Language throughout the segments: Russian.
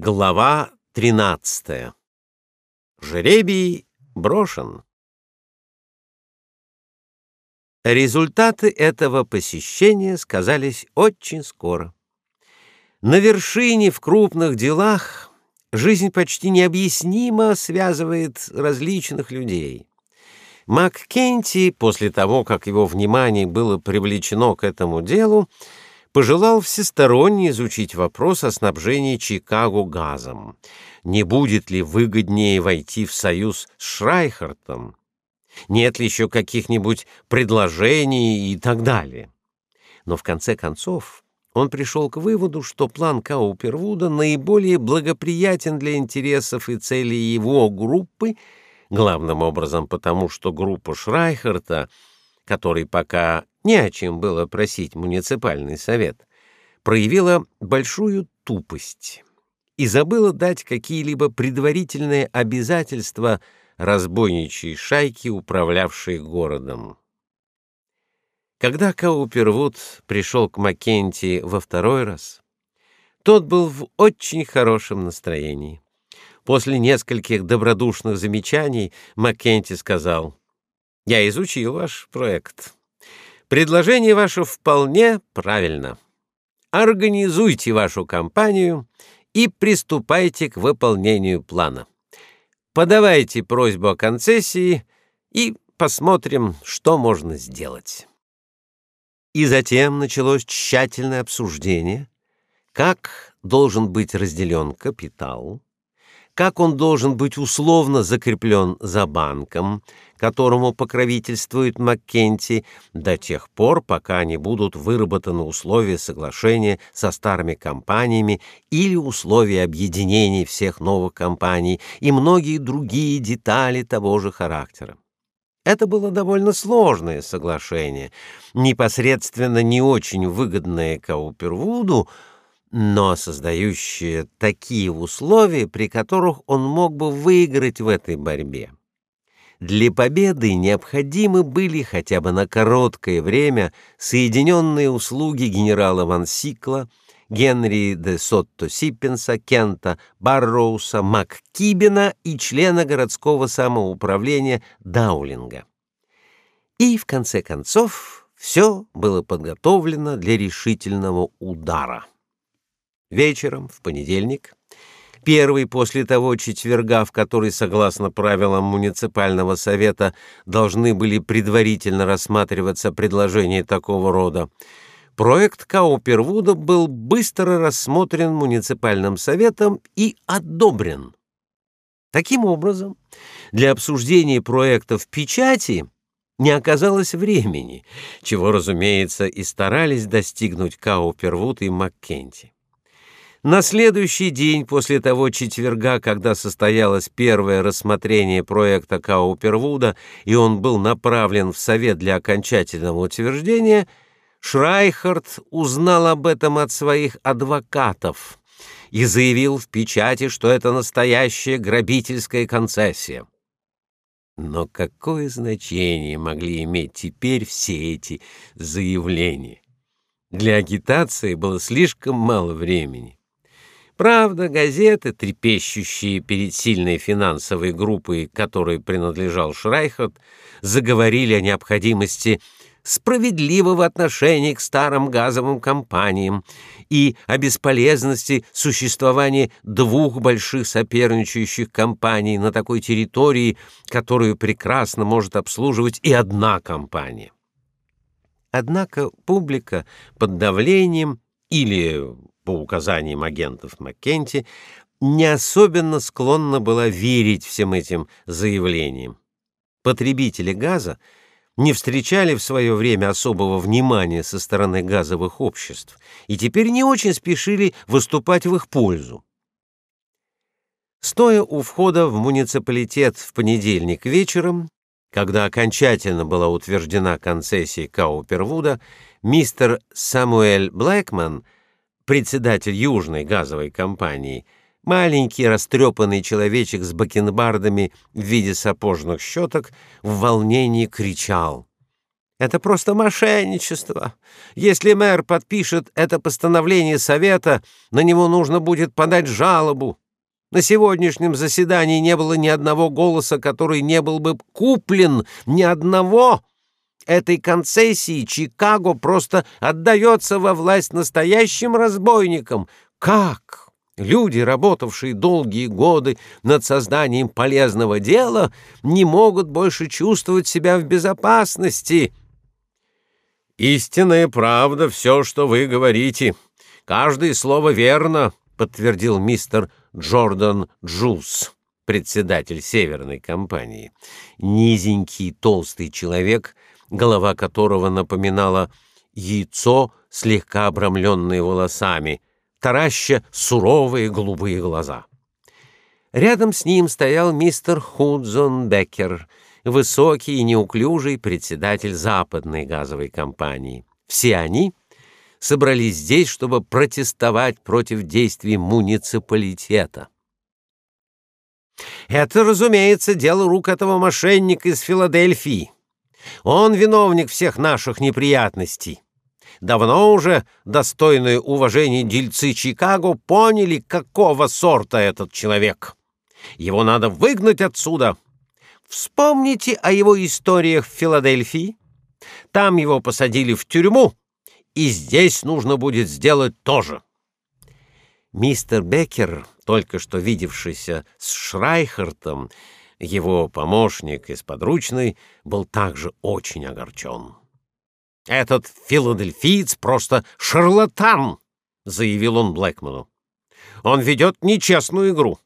Глава 13. Жребий брошен. Результаты этого посещения сказались очень скоро. На вершине в крупных делах жизнь почти необъяснимо связывает различных людей. Маккенти, после того, как его внимание было привлечено к этому делу, пожелал всесторонне изучить вопрос о снабжении Чикаго газом. Не будет ли выгоднее войти в союз с Шрайхартом? Нет ли еще каких-нибудь предложений и так далее? Но в конце концов он пришел к выводу, что план Каупервуда наиболее благоприятен для интересов и целей его группы, главным образом потому, что группа Шрайхарта, который пока не о чем было просить муниципальный совет, проявила большую тупость и забыла дать какие-либо предварительные обязательства разбойничьей шайке, управлявшей городом. Когда Каупервуд пришел к Маккенти во второй раз, тот был в очень хорошем настроении. После нескольких добродушных замечаний Маккенти сказал: "Я изучил ваш проект. Предложение ваше вполне правильно. Организуйте вашу компанию и приступайте к выполнению плана. Подавайте просьбу о концессии и посмотрим, что можно сделать. И затем началось тщательное обсуждение, как должен быть разделен капитал, как он должен быть условно закреплен за банком, которому покровительствует Маккенти до тех пор, пока не будут выработаны условия соглашения со старыми компаниями или условия объединения всех новых компаний и многие другие детали того же характера. Это было довольно сложное соглашение, непосредственно не очень выгодное Каупервуду, но создающее такие условия, при которых он мог бы выиграть в этой борьбе. Для победы необходимы были хотя бы на короткое время соединенные услуги генерала Ван Сикла, Генри де Сотто Сиппенса, Кента Барроуса, МакКибена и члена городского самоуправления Даулинга. И в конце концов все было подготовлено для решительного удара. Вечером в понедельник, первый после того четверга, в который, согласно правилам муниципального совета, должны были предварительно рассматриваться предложения такого рода, проект Каупервуда был быстро рассмотрен муниципальным советом и одобрен. Таким образом, для обсуждения проекта в печати не оказалось времени, чего, разумеется, и старались достигнуть Каупервуд и Маккенти. На следующий день после того четверга, когда состоялось первое рассмотрение проекта Каупервуда, и он был направлен в совет для окончательного утверждения, Шрайхард узнал об этом от своих адвокатов и заявил в печати, что это настоящая грабительская концессия. Но какое значение могли иметь теперь все эти заявления? Для агитации было слишком мало времени. Правда, газеты, трепещущие перед сильной финансовой группой, которой принадлежал Шрайхерт, заговорили о необходимости справедливого отношения к старым газовым компаниям и о бесполезности существования двух больших соперничающих компаний на такой территории, которую прекрасно может обслуживать и одна компания. Однако публика под давлением или по указаниям агентов Маккенти, не особенно склонна была верить всем этим заявлениям. Потребители газа не встречали в свое время особого внимания со стороны газовых обществ и теперь не очень спешили выступать в их пользу. Стоя у входа в муниципалитет в понедельник вечером, когда окончательно была утверждена концессия Каупервуда, мистер Самуэль Блэкман — председатель Южной газовой компании, маленький растрепанный человечек с бакенбардами в виде сапожных щеток, в волнении кричал: Это просто мошенничество. Если мэр подпишет это постановление совета, на него нужно будет подать жалобу. На сегодняшнем заседании не было ни одного голоса, который не был бы куплен, ни одного. Этой концессии Чикаго просто отдается во власть настоящим разбойникам. Как? Люди, работавшие долгие годы над созданием полезного дела, не могут больше чувствовать себя в безопасности. Истинная правда все, что вы говорите. Каждое слово верно, подтвердил мистер Джордан Джулс, председатель Северной компании. Низенький, толстый человек, голова которого напоминала яйцо, слегка обрамленное волосами, тараща суровые голубые глаза. Рядом с ним стоял мистер Худзон Беккер — высокий и неуклюжий председатель западной газовой компании. Все они собрались здесь, чтобы протестовать против действий муниципалитета. Это, разумеется, дело рук этого мошенника из Филадельфии. Он виновник всех наших неприятностей. Давно уже достойные уважения дельцы Чикаго поняли, какого сорта этот человек. Его надо выгнать отсюда. Вспомните о его историях в Филадельфии. Там его посадили в тюрьму, и здесь нужно будет сделать то же. Мистер Беккер, только что видевшийся с Шрайхертом, его помощник из подручной, был также очень огорчен. «Этот филадельфиец просто шарлатан!» — заявил он Блэкману. «Он ведет нечестную игру.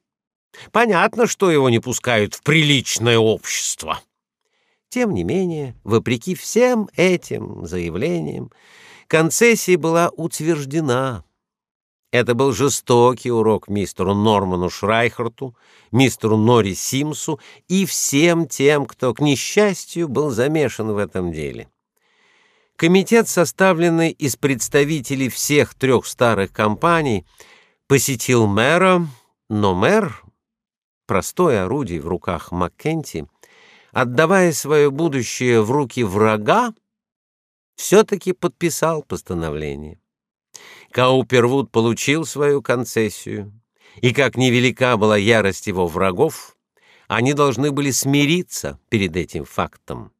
Понятно, что его не пускают в приличное общество. Тем не менее, вопреки всем этим заявлениям, концессия была утверждена. Это был жестокий урок мистеру Норману Шрайхерту, мистеру Нори Симсу и всем тем, кто, к несчастью, был замешан в этом деле. Комитет, составленный из представителей всех трех старых компаний, посетил мэра, но мэр, простое орудие в руках Маккенти, отдавая свое будущее в руки врага, все-таки подписал постановление. Каупервуд получил свою концессию, и как невелика была ярость его врагов, они должны были смириться перед этим фактом.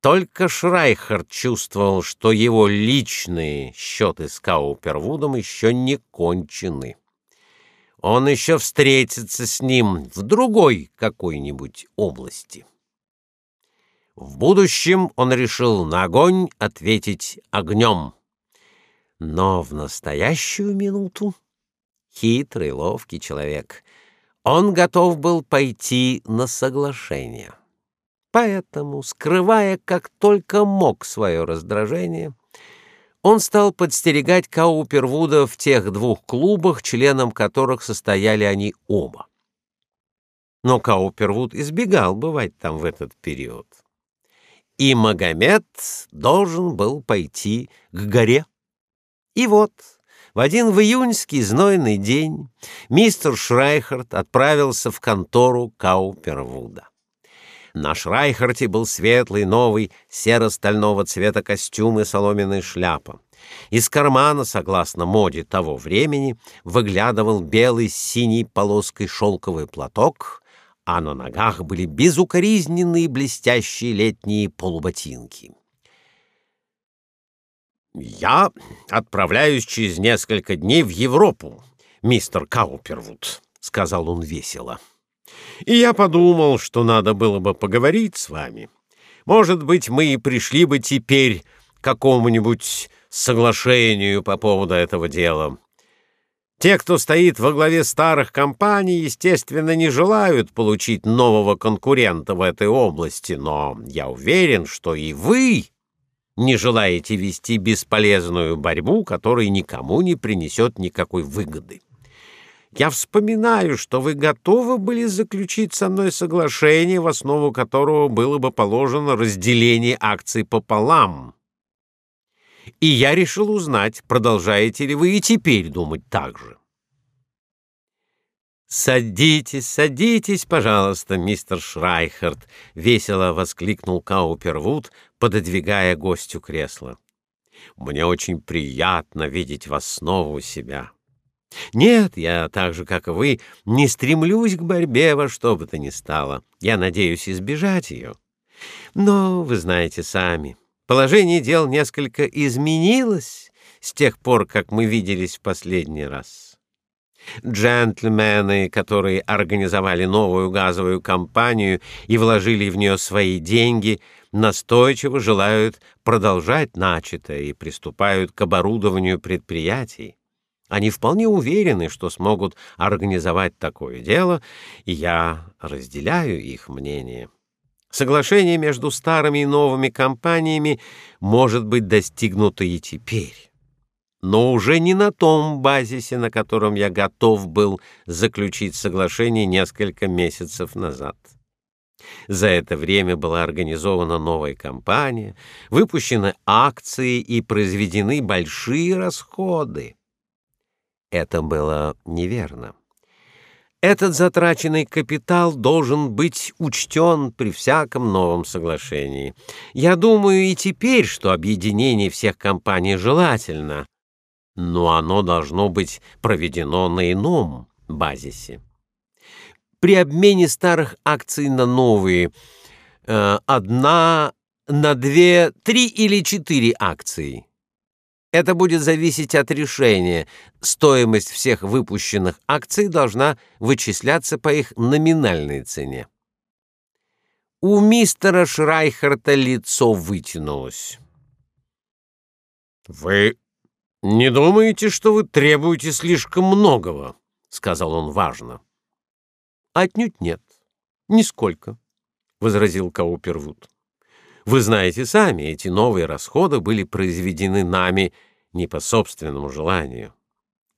Только Шрайхард чувствовал, что его личные счеты с Каупервудом еще не кончены он еще встретится с ним в другой какой-нибудь области. В будущем он решил на огонь ответить огнем. Но в настоящую минуту хитрый, ловкий человек, он готов был пойти на соглашение. Поэтому, скрывая как только мог свое раздражение, он стал подстерегать Каупервуда в тех двух клубах, членом которых состояли они оба. Но Каупервуд избегал бывать там в этот период. И Магомед должен был пойти к горе. И вот, в один в июньский знойный день мистер Шрайхард отправился в контору Каупервуда. На Шрайхарте был светлый, новый, серо-стального цвета костюм и соломенная шляпа. Из кармана, согласно моде того времени, выглядывал белый с синей полоской шелковый платок, а на ногах были безукоризненные блестящие летние полуботинки. «Я отправляюсь через несколько дней в Европу, мистер Каупервуд», — сказал он весело. И я подумал, что надо было бы поговорить с вами. Может быть, мы и пришли бы теперь к какому-нибудь соглашению по поводу этого дела. Те, кто стоит во главе старых компаний, естественно, не желают получить нового конкурента в этой области, но я уверен, что и вы не желаете вести бесполезную борьбу, которая никому не принесет никакой выгоды. Я вспоминаю, что вы готовы были заключить со мной соглашение, в основу которого было бы положено разделение акций пополам. И я решил узнать, продолжаете ли вы и теперь думать так же. Садитесь, садитесь, пожалуйста, мистер Шрайхерт, весело воскликнул Каупервуд, пододвигая гостю кресло. Мне очень приятно видеть вас снова у себя. Нет, я так же, как и вы, не стремлюсь к борьбе во что бы то ни стало. Я надеюсь избежать ее. Но вы знаете сами, положение дел несколько изменилось с тех пор, как мы виделись в последний раз. Джентльмены, которые организовали новую газовую компанию и вложили в нее свои деньги, настойчиво желают продолжать начатое и приступают к оборудованию предприятий. Они вполне уверены, что смогут организовать такое дело, и я разделяю их мнение. Соглашение между старыми и новыми компаниями может быть достигнуто и теперь, но уже не на том базисе, на котором я готов был заключить соглашение несколько месяцев назад. За это время была организована новая компания, выпущены акции и произведены большие расходы. Это было неверно. Этот затраченный капитал должен быть учтен при всяком новом соглашении. Я думаю и теперь, что объединение всех компаний желательно, но оно должно быть проведено на ином базисе. При обмене старых акций на новые э, одна на две, три или четыре акции это будет зависеть от решения. Стоимость всех выпущенных акций должна вычисляться по их номинальной цене. У мистера Шрайхерта лицо вытянулось. Вы не думаете, что вы требуете слишком многого, сказал он важно. Отнюдь нет. Нисколько, возразил Каупервуд. Вы знаете сами, эти новые расходы были произведены нами не по собственному желанию.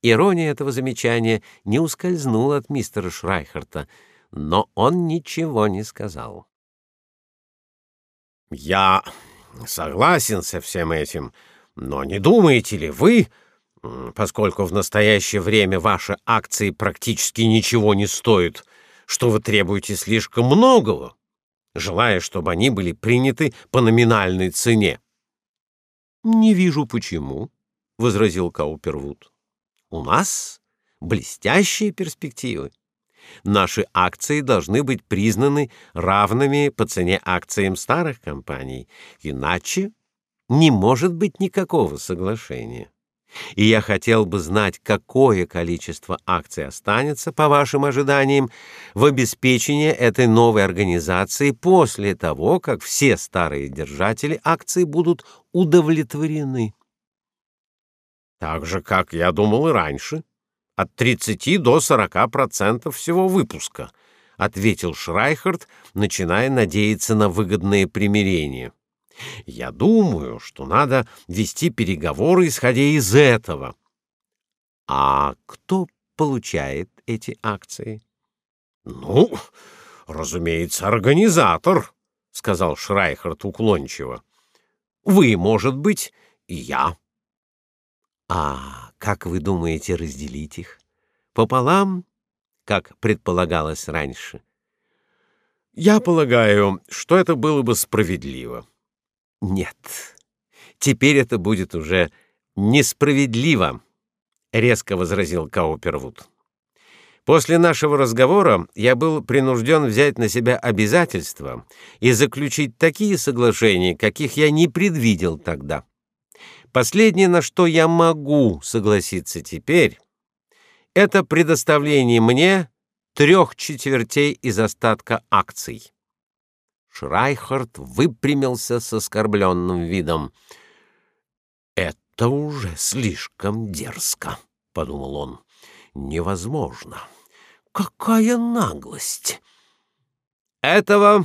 Ирония этого замечания не ускользнула от мистера Шрайхерта, но он ничего не сказал. Я согласен со всем этим, но не думаете ли вы, поскольку в настоящее время ваши акции практически ничего не стоят, что вы требуете слишком многого? желая, чтобы они были приняты по номинальной цене. Не вижу почему, возразил Каупервуд. У нас блестящие перспективы. Наши акции должны быть признаны равными по цене акциям старых компаний, иначе не может быть никакого соглашения. И я хотел бы знать, какое количество акций останется, по вашим ожиданиям, в обеспечении этой новой организации после того, как все старые держатели акций будут удовлетворены. Так же, как я думал и раньше, от 30 до 40% всего выпуска, ответил Шрайхерт, начиная надеяться на выгодное примирение. Я думаю, что надо вести переговоры, исходя из этого. А кто получает эти акции? Ну, разумеется, организатор, сказал Шрайхерт уклончиво. Вы, может быть, и я. А как вы думаете разделить их? Пополам, как предполагалось раньше? Я полагаю, что это было бы справедливо. Нет. Теперь это будет уже несправедливо, резко возразил Каупервуд. После нашего разговора я был принужден взять на себя обязательства и заключить такие соглашения, каких я не предвидел тогда. Последнее, на что я могу согласиться теперь, это предоставление мне трех четвертей из остатка акций. Шрайхард выпрямился с оскорбленным видом. «Это уже слишком дерзко», — подумал он. «Невозможно. Какая наглость!» «Этого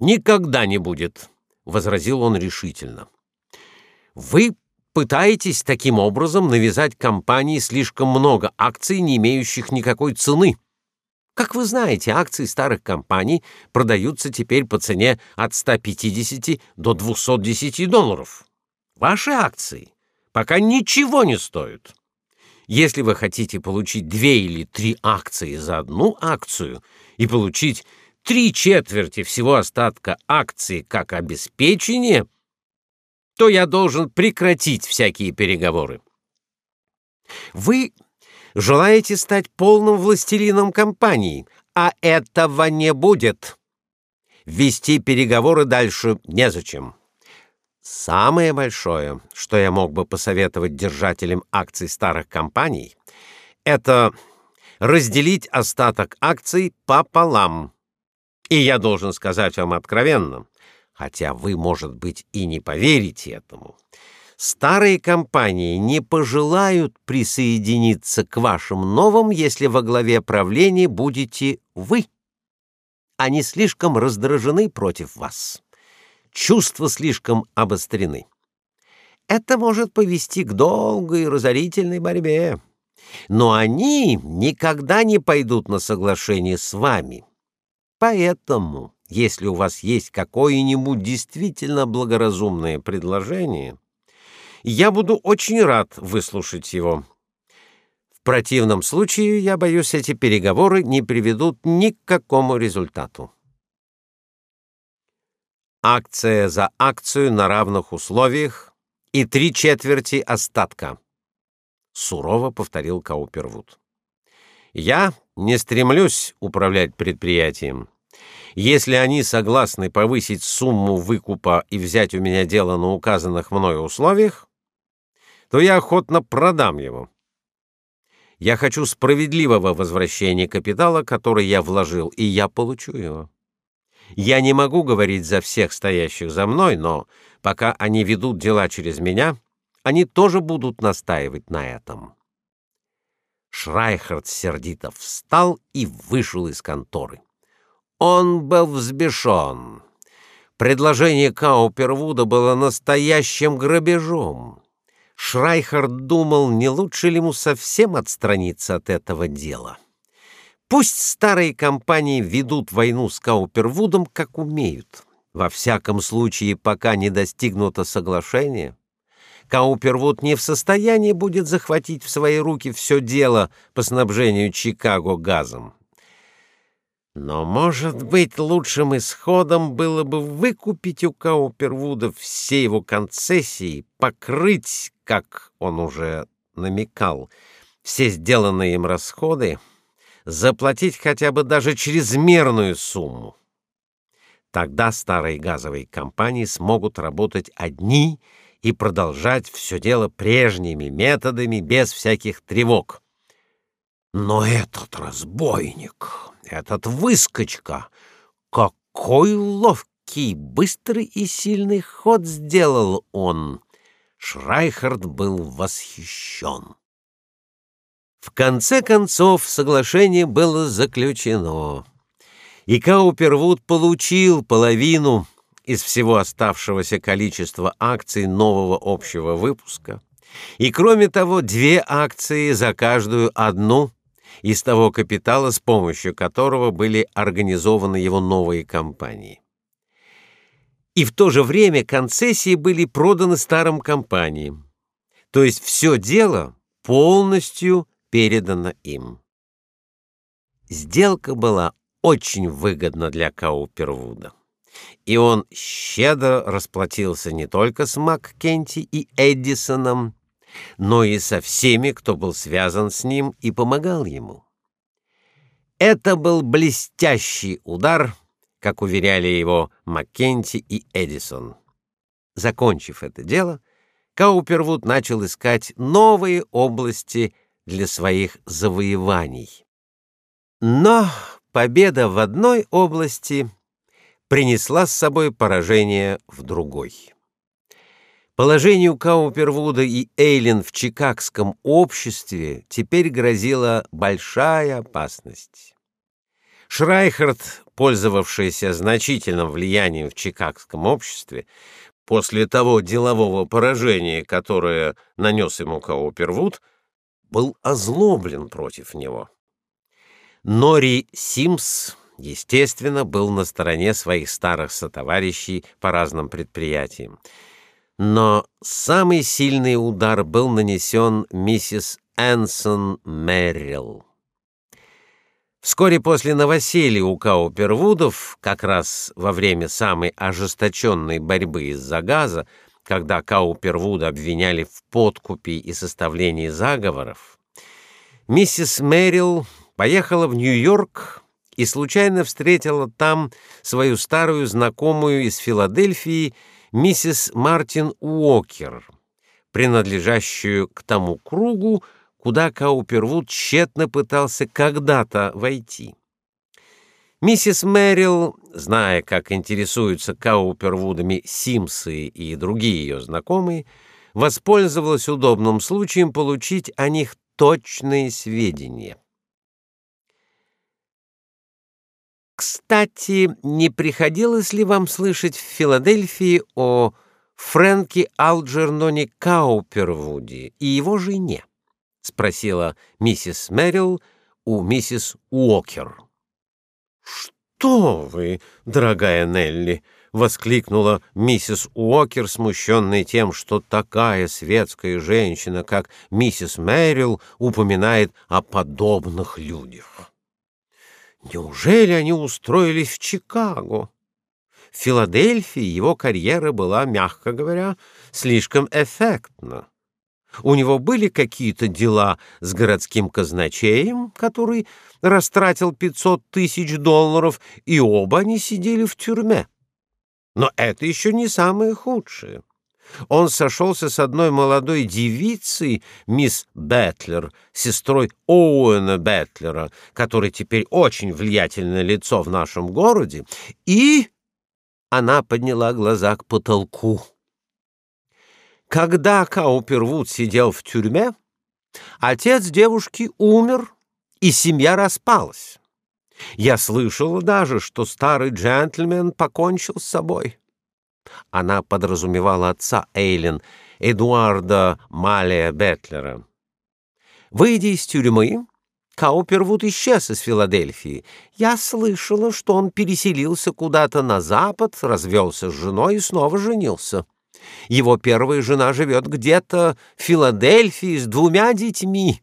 никогда не будет», — возразил он решительно. «Вы пытаетесь таким образом навязать компании слишком много акций, не имеющих никакой цены. Как вы знаете, акции старых компаний продаются теперь по цене от 150 до 210 долларов. Ваши акции пока ничего не стоят. Если вы хотите получить две или три акции за одну акцию и получить три четверти всего остатка акций как обеспечение, то я должен прекратить всякие переговоры. Вы желаете стать полным властелином компании, а этого не будет. Вести переговоры дальше незачем. Самое большое, что я мог бы посоветовать держателям акций старых компаний, это разделить остаток акций пополам. И я должен сказать вам откровенно, хотя вы, может быть, и не поверите этому, старые компании не пожелают присоединиться к вашим новым, если во главе правления будете вы. Они слишком раздражены против вас. Чувства слишком обострены. Это может повести к долгой и разорительной борьбе. Но они никогда не пойдут на соглашение с вами. Поэтому, если у вас есть какое-нибудь действительно благоразумное предложение, я буду очень рад выслушать его. В противном случае, я боюсь, эти переговоры не приведут ни к какому результату. Акция за акцию на равных условиях и три четверти остатка, сурово повторил Каупервуд. Я не стремлюсь управлять предприятием. Если они согласны повысить сумму выкупа и взять у меня дело на указанных мною условиях, то я охотно продам его. Я хочу справедливого возвращения капитала, который я вложил, и я получу его. Я не могу говорить за всех стоящих за мной, но пока они ведут дела через меня, они тоже будут настаивать на этом. Шрайхерд сердито встал и вышел из конторы. Он был взбешен. Предложение Каупервуда было настоящим грабежом. Шрайхард думал, не лучше ли ему совсем отстраниться от этого дела. Пусть старые компании ведут войну с Каупервудом, как умеют. Во всяком случае, пока не достигнуто соглашение, Каупервуд не в состоянии будет захватить в свои руки все дело по снабжению Чикаго газом. Но, может быть, лучшим исходом было бы выкупить у Каупервуда все его концессии, покрыть, как он уже намекал, все сделанные им расходы, заплатить хотя бы даже чрезмерную сумму. Тогда старые газовые компании смогут работать одни и продолжать все дело прежними методами без всяких тревог. Но этот разбойник этот выскочка! Какой ловкий, быстрый и сильный ход сделал он! Шрайхард был восхищен. В конце концов соглашение было заключено, и Каупервуд получил половину из всего оставшегося количества акций нового общего выпуска, и кроме того две акции за каждую одну из того капитала, с помощью которого были организованы его новые компании. И в то же время концессии были проданы старым компаниям. То есть все дело полностью передано им. Сделка была очень выгодна для Каупервуда. И он щедро расплатился не только с Маккенти и Эдисоном, но и со всеми, кто был связан с ним и помогал ему. Это был блестящий удар, как уверяли его Маккенти и Эдисон. Закончив это дело, Каупервуд начал искать новые области для своих завоеваний. Но победа в одной области принесла с собой поражение в другой. Положению Каупервуда и Эйлин в чикагском обществе теперь грозила большая опасность. Шрайхерт, пользовавшийся значительным влиянием в чикагском обществе, после того делового поражения, которое нанес ему Каупервуд, был озлоблен против него. Нори Симс, естественно, был на стороне своих старых сотоварищей по разным предприятиям. Но самый сильный удар был нанесен миссис Энсон Меррилл. Вскоре после новоселья у Каупервудов, как раз во время самой ожесточенной борьбы из-за газа, когда Каупервуда обвиняли в подкупе и составлении заговоров, миссис Мэрил поехала в Нью-Йорк и случайно встретила там свою старую знакомую из Филадельфии, миссис Мартин Уокер, принадлежащую к тому кругу, куда Каупервуд тщетно пытался когда-то войти. Миссис Мэрил, зная, как интересуются Каупервудами Симсы и другие ее знакомые, воспользовалась удобным случаем получить о них точные сведения. Кстати, не приходилось ли вам слышать в Филадельфии о Фрэнке Алджерноне Каупервуде и его жене? спросила миссис Мэрил у миссис Уокер. Что вы, дорогая Нелли, воскликнула миссис Уокер, смущенная тем, что такая светская женщина, как миссис Мэрил, упоминает о подобных людях. Неужели они устроились в Чикаго? В Филадельфии его карьера была, мягко говоря, слишком эффектна. У него были какие-то дела с городским казначеем, который растратил 500 тысяч долларов, и оба они сидели в тюрьме. Но это еще не самое худшее. Он сошелся с одной молодой девицей, мисс Бэтлер, сестрой Оуэна Бэтлера, который теперь очень влиятельное лицо в нашем городе, и она подняла глаза к потолку. Когда Каупервуд сидел в тюрьме, отец девушки умер, и семья распалась. Я слышала даже, что старый джентльмен покончил с собой. Она подразумевала отца Эйлин, Эдуарда Малия Бетлера. Выйдя из тюрьмы, Каупервуд исчез из Филадельфии. Я слышала, что он переселился куда-то на запад, развелся с женой и снова женился. Его первая жена живет где-то в Филадельфии с двумя детьми.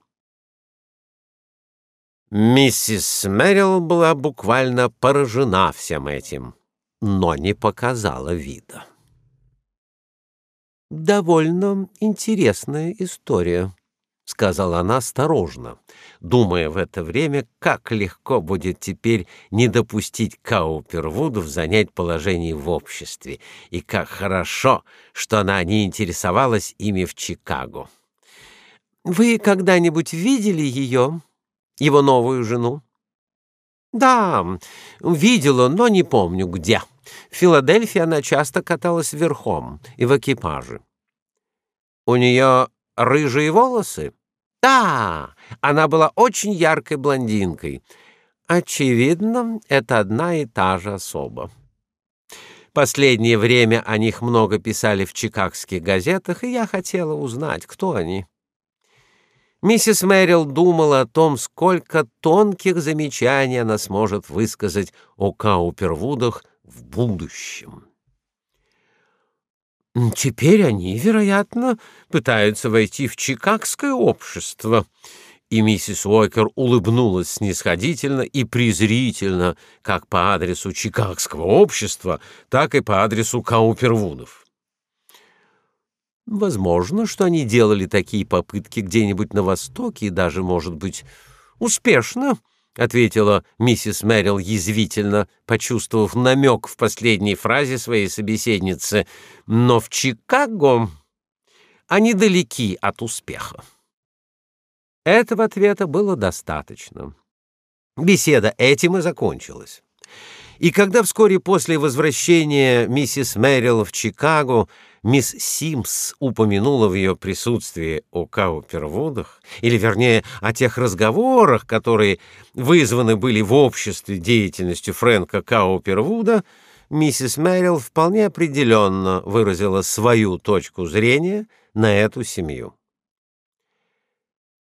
Миссис Мэрил была буквально поражена всем этим, но не показала вида. Довольно интересная история, сказала она осторожно, думая в это время, как легко будет теперь не допустить Каупервудов занять положение в обществе, и как хорошо, что она не интересовалась ими в Чикаго. Вы когда-нибудь видели ее, его новую жену? Да, видела, но не помню где. В Филадельфии она часто каталась верхом и в экипаже. У нее рыжие волосы? Да, она была очень яркой блондинкой. Очевидно, это одна и та же особа. Последнее время о них много писали в чикагских газетах, и я хотела узнать, кто они. Миссис Мэрил думала о том, сколько тонких замечаний она сможет высказать о Каупервудах в будущем. Теперь они, вероятно, пытаются войти в чикагское общество. И миссис Уокер улыбнулась снисходительно и презрительно, как по адресу чикагского общества, так и по адресу Каупервудов. Возможно, что они делали такие попытки где-нибудь на востоке и даже, может быть, успешно, ответила миссис Мэрил язвительно, почувствовав намек в последней фразе своей собеседницы. Но в Чикаго они далеки от успеха. Этого ответа было достаточно. Беседа этим и закончилась. И когда вскоре после возвращения миссис Мэрил в Чикаго мисс Симс упомянула в ее присутствии о Каупервудах, или, вернее, о тех разговорах, которые вызваны были в обществе деятельностью Фрэнка Каупервуда, миссис Мэрил вполне определенно выразила свою точку зрения на эту семью.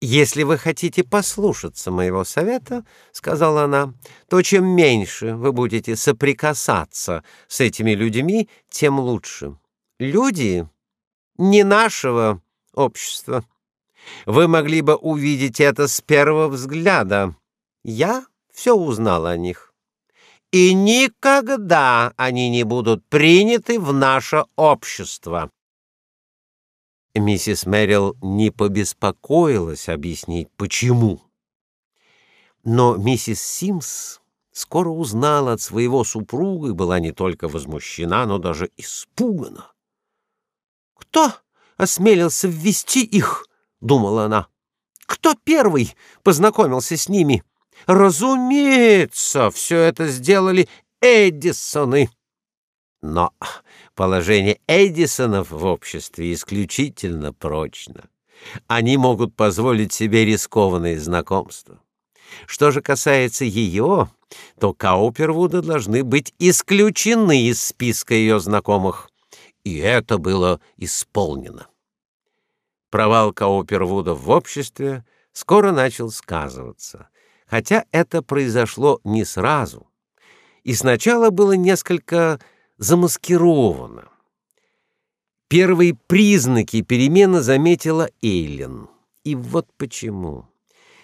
Если вы хотите послушаться моего совета, сказала она, то чем меньше вы будете соприкасаться с этими людьми, тем лучше люди не нашего общества. Вы могли бы увидеть это с первого взгляда. Я все узнал о них. И никогда они не будут приняты в наше общество. Миссис Мэрил не побеспокоилась объяснить, почему. Но миссис Симс скоро узнала от своего супруга и была не только возмущена, но даже испугана. «Кто осмелился ввести их?» — думала она. «Кто первый познакомился с ними?» «Разумеется, все это сделали Эдисоны». Но положение Эдисонов в обществе исключительно прочно. Они могут позволить себе рискованные знакомства. Что же касается ее, то Каупервуды должны быть исключены из списка ее знакомых. И это было исполнено. Провал Каупервуда в обществе скоро начал сказываться, хотя это произошло не сразу. И сначала было несколько замаскировано. Первые признаки перемены заметила Эйлен. И вот почему.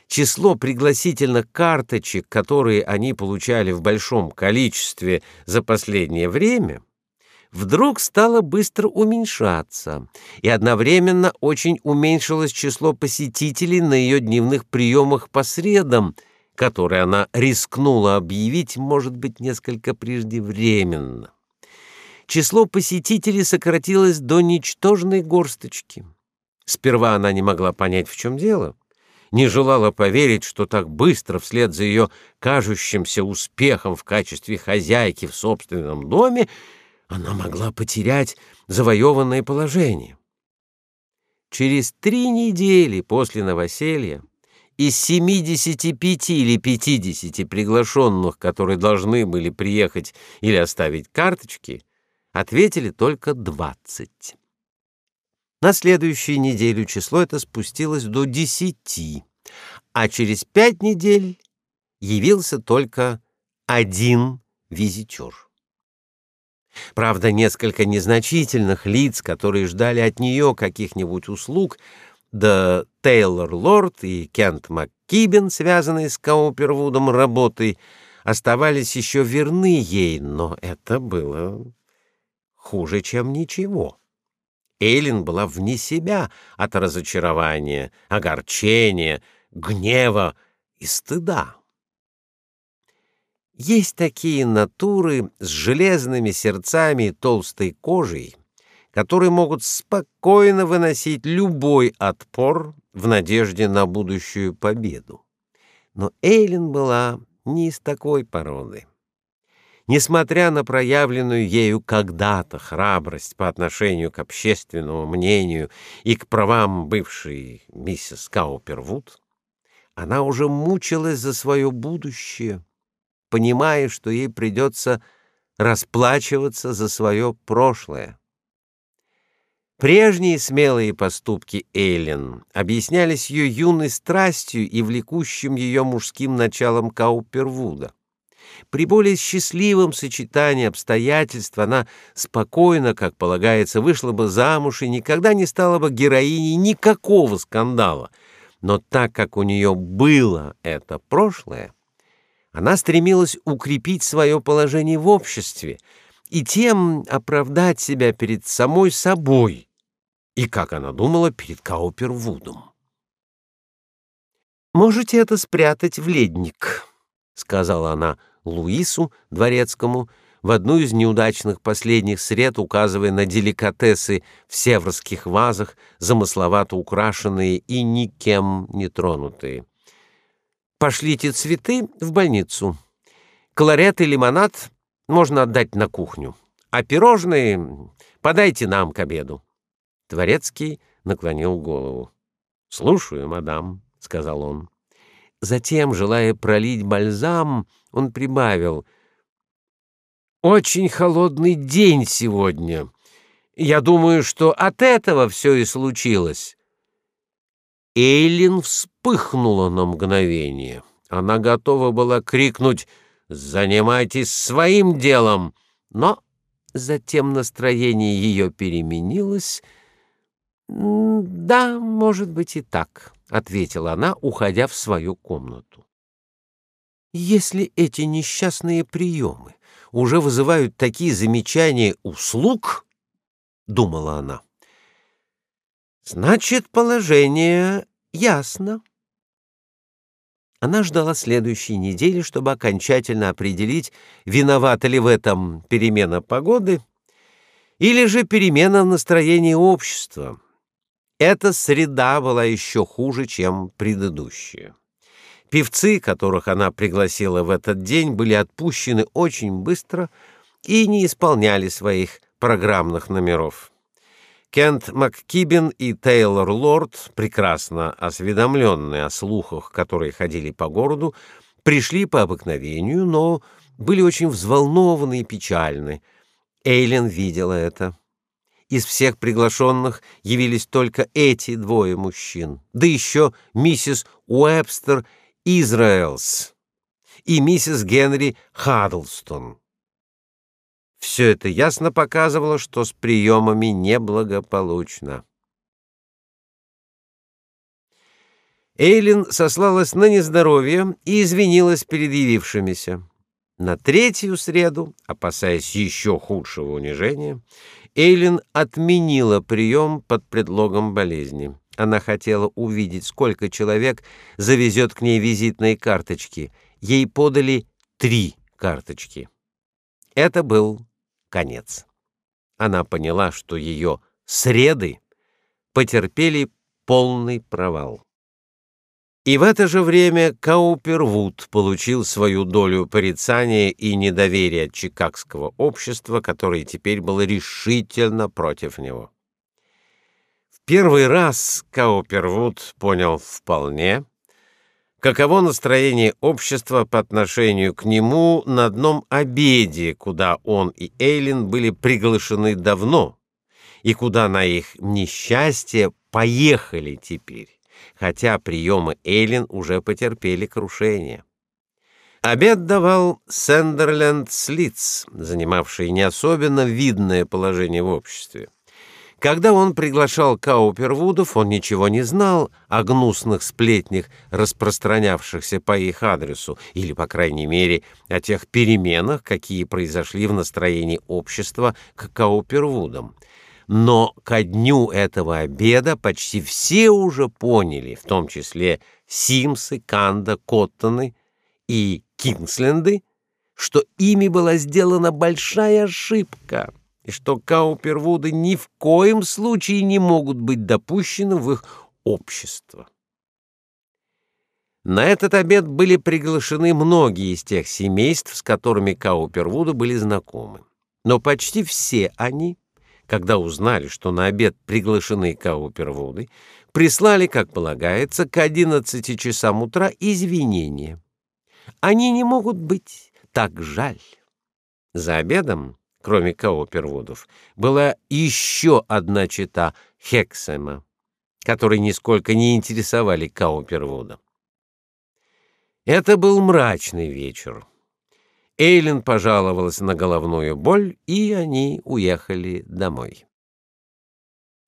Число пригласительных карточек, которые они получали в большом количестве за последнее время, вдруг стало быстро уменьшаться, и одновременно очень уменьшилось число посетителей на ее дневных приемах по средам, которые она рискнула объявить, может быть, несколько преждевременно. Число посетителей сократилось до ничтожной горсточки. Сперва она не могла понять, в чем дело не желала поверить, что так быстро вслед за ее кажущимся успехом в качестве хозяйки в собственном доме она могла потерять завоеванное положение. Через три недели после новоселья из 75 или 50 приглашенных, которые должны были приехать или оставить карточки, ответили только 20. На следующую неделю число это спустилось до десяти, а через пять недель явился только один визитер. Правда, несколько незначительных лиц, которые ждали от нее каких-нибудь услуг, да Тейлор Лорд и Кент МакКибен, связанные с Каупервудом работой, оставались еще верны ей, но это было хуже, чем ничего. Эйлин была вне себя от разочарования, огорчения, гнева и стыда. Есть такие натуры с железными сердцами и толстой кожей, которые могут спокойно выносить любой отпор в надежде на будущую победу. Но Эйлин была не из такой породы. Несмотря на проявленную ею когда-то храбрость по отношению к общественному мнению и к правам бывшей миссис Каупервуд, она уже мучилась за свое будущее, понимая, что ей придется расплачиваться за свое прошлое. Прежние смелые поступки Эйлен объяснялись ее юной страстью и влекущим ее мужским началом Каупервуда. При более счастливом сочетании обстоятельств она спокойно, как полагается, вышла бы замуж и никогда не стала бы героиней никакого скандала. Но так как у нее было это прошлое, она стремилась укрепить свое положение в обществе и тем оправдать себя перед самой собой и, как она думала, перед Каупервудом. «Можете это спрятать в ледник», — сказала она Луису Дворецкому в одну из неудачных последних сред, указывая на деликатесы в северских вазах, замысловато украшенные и никем не тронутые. «Пошлите цветы в больницу. Кларет и лимонад можно отдать на кухню, а пирожные подайте нам к обеду». Дворецкий наклонил голову. «Слушаю, мадам», — сказал он. Затем, желая пролить бальзам, он прибавил: Очень холодный день сегодня. Я думаю, что от этого все и случилось. Эйлин вспыхнула на мгновение. Она готова была крикнуть: "Занимайтесь своим делом!" Но затем настроение ее переменилось, Да, может быть и так, ответила она, уходя в свою комнату. Если эти несчастные приемы уже вызывают такие замечания услуг, думала она. Значит, положение ясно. Она ждала следующей недели, чтобы окончательно определить, виновата ли в этом перемена погоды или же перемена в настроении общества. Эта среда была еще хуже, чем предыдущая. Певцы, которых она пригласила в этот день, были отпущены очень быстро и не исполняли своих программных номеров. Кент МакКибен и Тейлор Лорд, прекрасно осведомленные о слухах, которые ходили по городу, пришли по обыкновению, но были очень взволнованы и печальны. Эйлен видела это. Из всех приглашенных явились только эти двое мужчин, да еще миссис Уэбстер Израэлс и миссис Генри Хаддлстон. Все это ясно показывало, что с приемами неблагополучно. Эйлин сослалась на нездоровье и извинилась перед явившимися. На третью среду, опасаясь еще худшего унижения, Эйлин отменила прием под предлогом болезни. Она хотела увидеть, сколько человек завезет к ней визитные карточки. Ей подали три карточки. Это был конец. Она поняла, что ее среды потерпели полный провал. И в это же время Каупервуд получил свою долю порицания и недоверия чикагского общества, которое теперь было решительно против него. В первый раз Каупервуд понял вполне, каково настроение общества по отношению к нему на одном обеде, куда он и Эйлин были приглашены давно, и куда на их несчастье поехали теперь хотя приемы Эйлин уже потерпели крушение. Обед давал Сендерленд Слиц, занимавший не особенно видное положение в обществе. Когда он приглашал Каупервудов, он ничего не знал о гнусных сплетнях, распространявшихся по их адресу, или, по крайней мере, о тех переменах, какие произошли в настроении общества к Каупервудам. Но ко дню этого обеда почти все уже поняли, в том числе Симсы, Канда, Коттоны и Кингсленды, что ими была сделана большая ошибка и что Каупервуды ни в коем случае не могут быть допущены в их общество. На этот обед были приглашены многие из тех семейств, с которыми Каупервуды были знакомы. Но почти все они когда узнали, что на обед приглашены Каупервуды, прислали, как полагается, к 11 часам утра извинения. Они не могут быть так жаль. За обедом, кроме Каупервудов, была еще одна чета Хексема, которые нисколько не интересовали Каупервуда. Это был мрачный вечер. Эйлин пожаловалась на головную боль, и они уехали домой.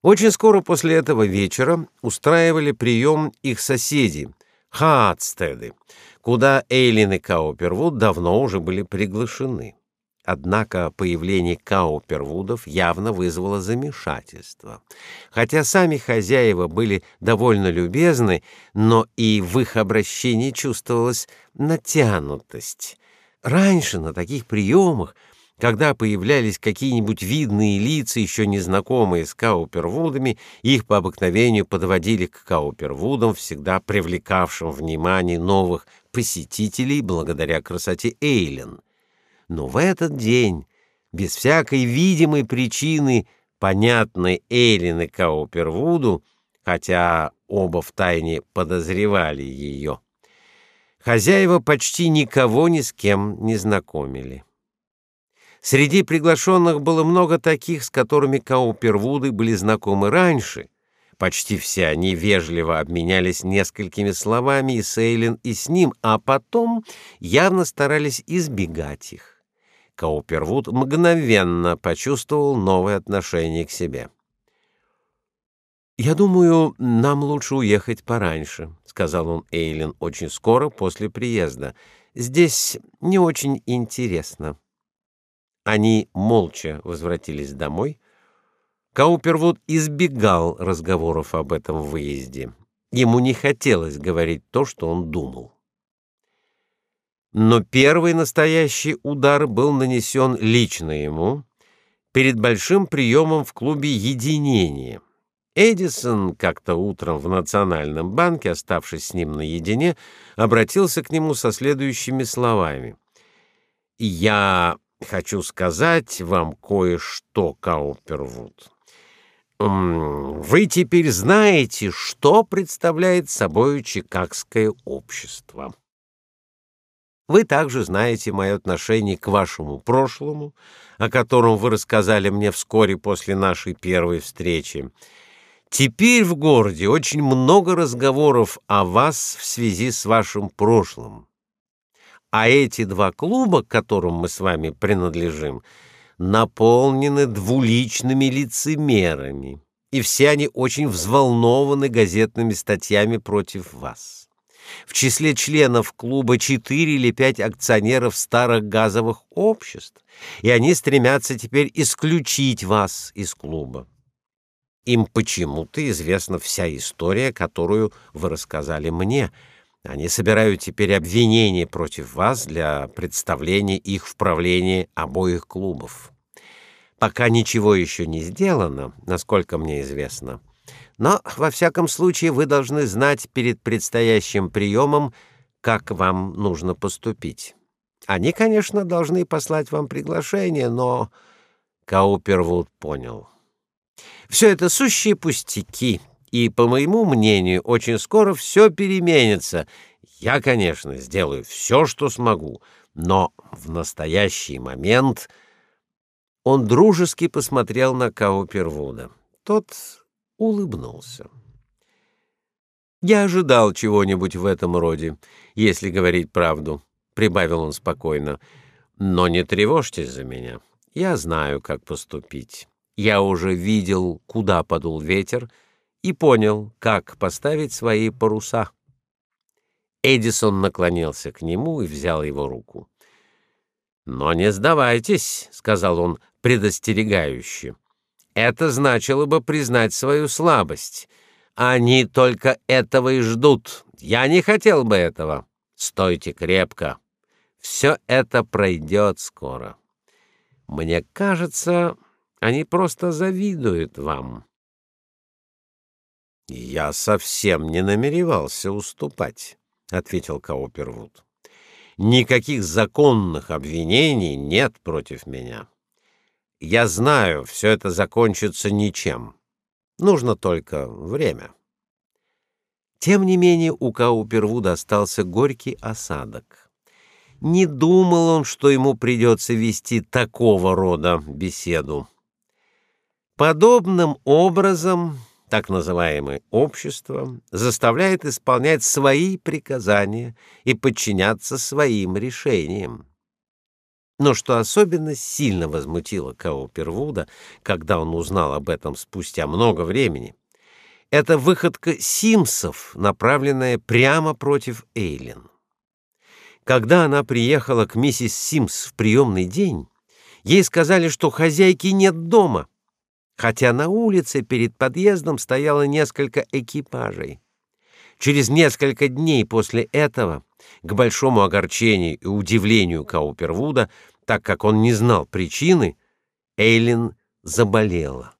Очень скоро после этого вечера устраивали прием их соседи, Хаатстеды, куда Эйлин и Каупервуд давно уже были приглашены. Однако появление Каупервудов явно вызвало замешательство. Хотя сами хозяева были довольно любезны, но и в их обращении чувствовалась натянутость. Раньше на таких приемах, когда появлялись какие-нибудь видные лица, еще незнакомые с Каупервудами, их по обыкновению подводили к Каупервудам, всегда привлекавшим внимание новых посетителей благодаря красоте Эйлен. Но в этот день, без всякой видимой причины, понятной Эйлен и Каупервуду, хотя оба втайне подозревали ее, Хозяева почти никого ни с кем не знакомили. Среди приглашенных было много таких, с которыми Каупервуды были знакомы раньше. Почти все они вежливо обменялись несколькими словами и с Эйлин, и с ним, а потом явно старались избегать их. Каупервуд мгновенно почувствовал новое отношение к себе. «Я думаю, нам лучше уехать пораньше», — сказал он Эйлин очень скоро после приезда. «Здесь не очень интересно». Они молча возвратились домой. Каупервуд избегал разговоров об этом выезде. Ему не хотелось говорить то, что он думал. Но первый настоящий удар был нанесен лично ему перед большим приемом в клубе «Единение». Эдисон как-то утром в Национальном банке, оставшись с ним наедине, обратился к нему со следующими словами. «Я хочу сказать вам кое-что, Каупервуд. Вы теперь знаете, что представляет собой Чикагское общество». Вы также знаете мое отношение к вашему прошлому, о котором вы рассказали мне вскоре после нашей первой встречи. Теперь в городе очень много разговоров о вас в связи с вашим прошлым. А эти два клуба, к которым мы с вами принадлежим, наполнены двуличными лицемерами, и все они очень взволнованы газетными статьями против вас. В числе членов клуба четыре или пять акционеров старых газовых обществ, и они стремятся теперь исключить вас из клуба. Им почему-то известна вся история, которую вы рассказали мне. Они собирают теперь обвинения против вас для представления их в правлении обоих клубов. Пока ничего еще не сделано, насколько мне известно. Но во всяком случае вы должны знать перед предстоящим приемом, как вам нужно поступить. Они, конечно, должны послать вам приглашение, но Каупервуд понял. Все это сущие пустяки, и, по моему мнению, очень скоро все переменится. Я, конечно, сделаю все, что смогу, но в настоящий момент он дружески посмотрел на Каупервуда. Тот улыбнулся. Я ожидал чего-нибудь в этом роде, если говорить правду, прибавил он спокойно. Но не тревожьтесь за меня. Я знаю, как поступить. Я уже видел, куда подул ветер, и понял, как поставить свои паруса. Эдисон наклонился к нему и взял его руку. "Но не сдавайтесь", сказал он предостерегающе. "Это значило бы признать свою слабость. Они только этого и ждут. Я не хотел бы этого. Стойте крепко. Все это пройдет скоро. Мне кажется, они просто завидуют вам. Я совсем не намеревался уступать, ответил Каупервуд. Никаких законных обвинений нет против меня. Я знаю, все это закончится ничем. Нужно только время. Тем не менее, у Каупервуда остался горький осадок. Не думал он, что ему придется вести такого рода беседу. Подобным образом так называемое общество заставляет исполнять свои приказания и подчиняться своим решениям. Но что особенно сильно возмутило Каупервуда, когда он узнал об этом спустя много времени, это выходка Симсов, направленная прямо против Эйлин. Когда она приехала к миссис Симс в приемный день, ей сказали, что хозяйки нет дома хотя на улице перед подъездом стояло несколько экипажей. Через несколько дней после этого, к большому огорчению и удивлению Каупервуда, так как он не знал причины, Эйлин заболела.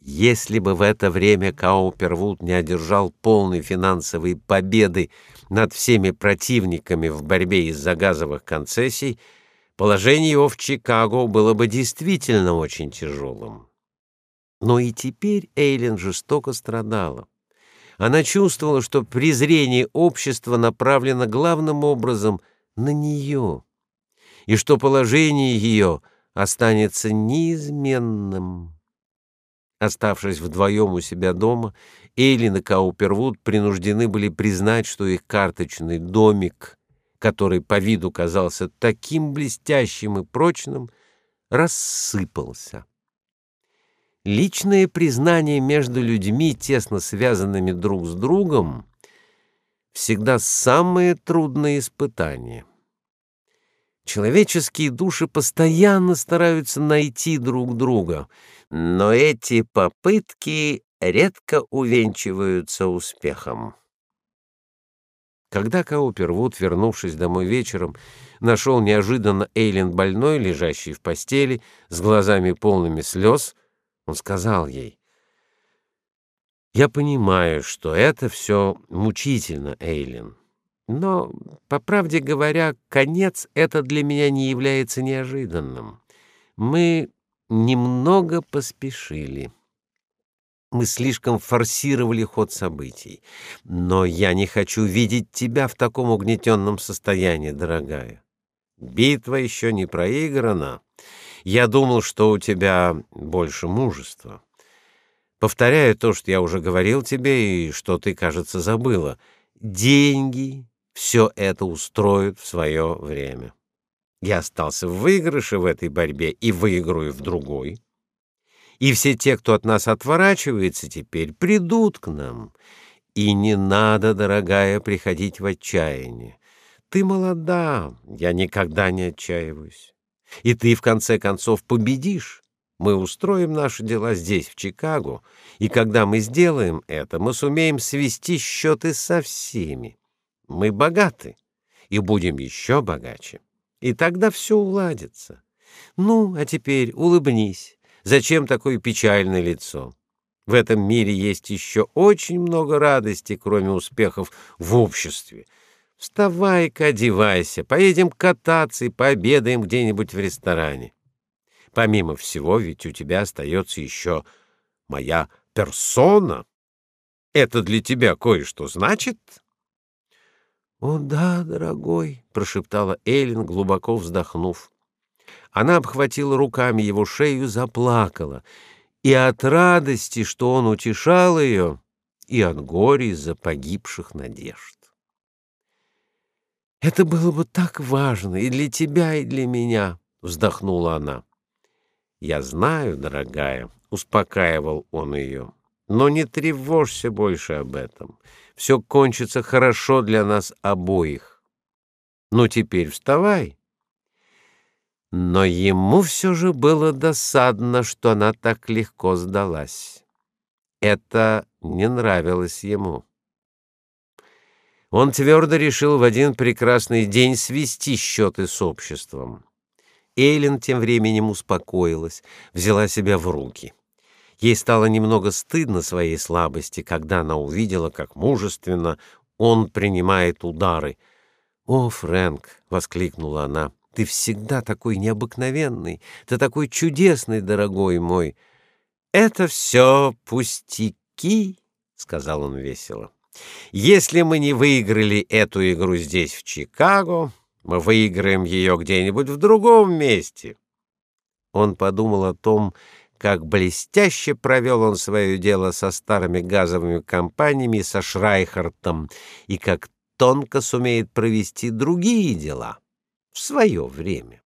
Если бы в это время Каупервуд не одержал полной финансовой победы над всеми противниками в борьбе из-за газовых концессий, положение его в Чикаго было бы действительно очень тяжелым. Но и теперь Эйлин жестоко страдала. Она чувствовала, что презрение общества направлено главным образом на нее, и что положение ее останется неизменным. Оставшись вдвоем у себя дома, Эйлин и Каупервуд принуждены были признать, что их карточный домик который по виду казался таким блестящим и прочным, рассыпался. Личное признание между людьми, тесно связанными друг с другом, всегда самое трудное испытание. Человеческие души постоянно стараются найти друг друга, но эти попытки редко увенчиваются успехом. Когда Каупервуд, вернувшись домой вечером, нашел неожиданно Эйлин больной, лежащей в постели, с глазами полными слез, он сказал ей: "Я понимаю, что это все мучительно, Эйлин, но, по правде говоря, конец это для меня не является неожиданным. Мы немного поспешили". Мы слишком форсировали ход событий. Но я не хочу видеть тебя в таком угнетенном состоянии, дорогая. Битва еще не проиграна. Я думал, что у тебя больше мужества. Повторяю то, что я уже говорил тебе и что ты, кажется, забыла. Деньги все это устроят в свое время. Я остался в выигрыше в этой борьбе и выиграю в другой и все те, кто от нас отворачивается теперь, придут к нам. И не надо, дорогая, приходить в отчаяние. Ты молода, я никогда не отчаиваюсь. И ты в конце концов победишь. Мы устроим наши дела здесь, в Чикаго, и когда мы сделаем это, мы сумеем свести счеты со всеми. Мы богаты и будем еще богаче. И тогда все уладится. Ну, а теперь улыбнись. Зачем такое печальное лицо? В этом мире есть еще очень много радости, кроме успехов в обществе. Вставай-ка, одевайся, поедем кататься и пообедаем где-нибудь в ресторане. Помимо всего, ведь у тебя остается еще моя персона. Это для тебя кое-что значит? — О да, дорогой, — прошептала Эллен, глубоко вздохнув. Она обхватила руками его шею, заплакала. И от радости, что он утешал ее, и от горя из-за погибших надежд. «Это было бы так важно и для тебя, и для меня», — вздохнула она. «Я знаю, дорогая», — успокаивал он ее, — «но не тревожься больше об этом. Все кончится хорошо для нас обоих. Ну, теперь вставай но ему все же было досадно, что она так легко сдалась. Это не нравилось ему. Он твердо решил в один прекрасный день свести счеты с обществом. Эйлин тем временем успокоилась, взяла себя в руки. Ей стало немного стыдно своей слабости, когда она увидела, как мужественно он принимает удары. "О, Фрэнк", воскликнула она. Ты всегда такой необыкновенный, ты такой чудесный, дорогой мой. Это все пустяки, сказал он весело. Если мы не выиграли эту игру здесь в Чикаго, мы выиграем ее где-нибудь в другом месте. Он подумал о том, как блестяще провел он свое дело со старыми газовыми компаниями, со Шрайхартом, и как тонко сумеет провести другие дела в свое время.